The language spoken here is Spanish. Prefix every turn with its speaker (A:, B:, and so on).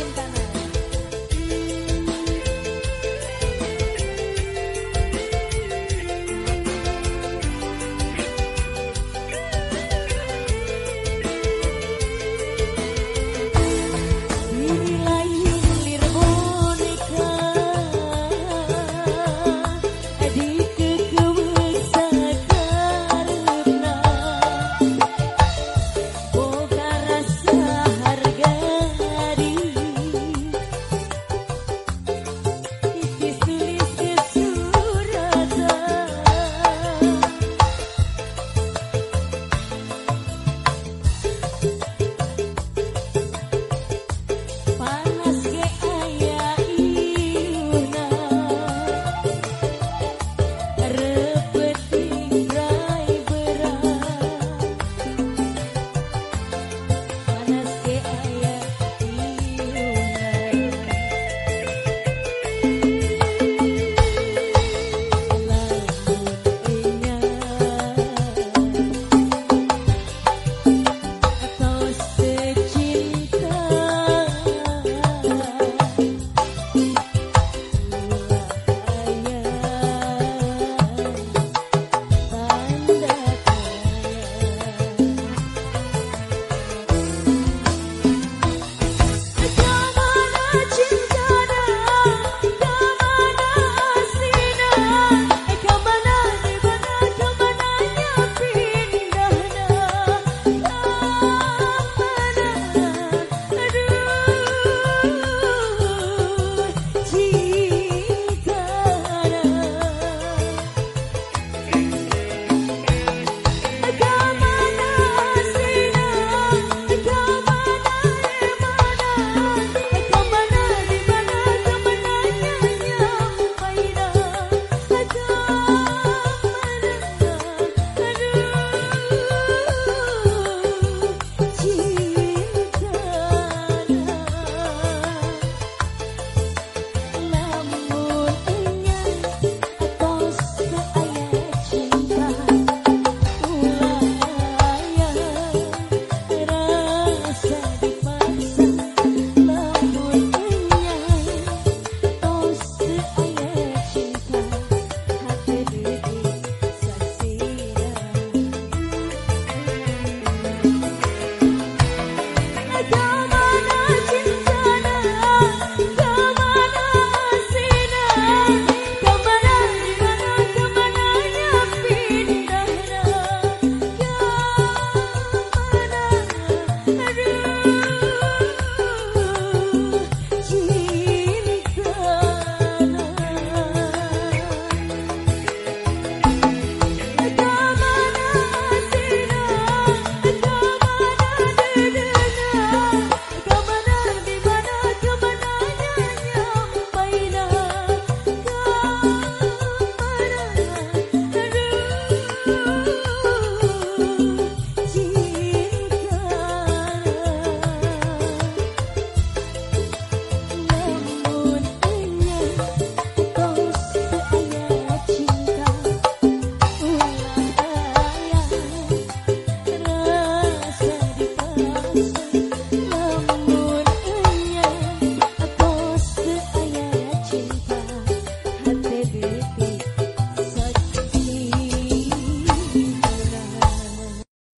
A: sientan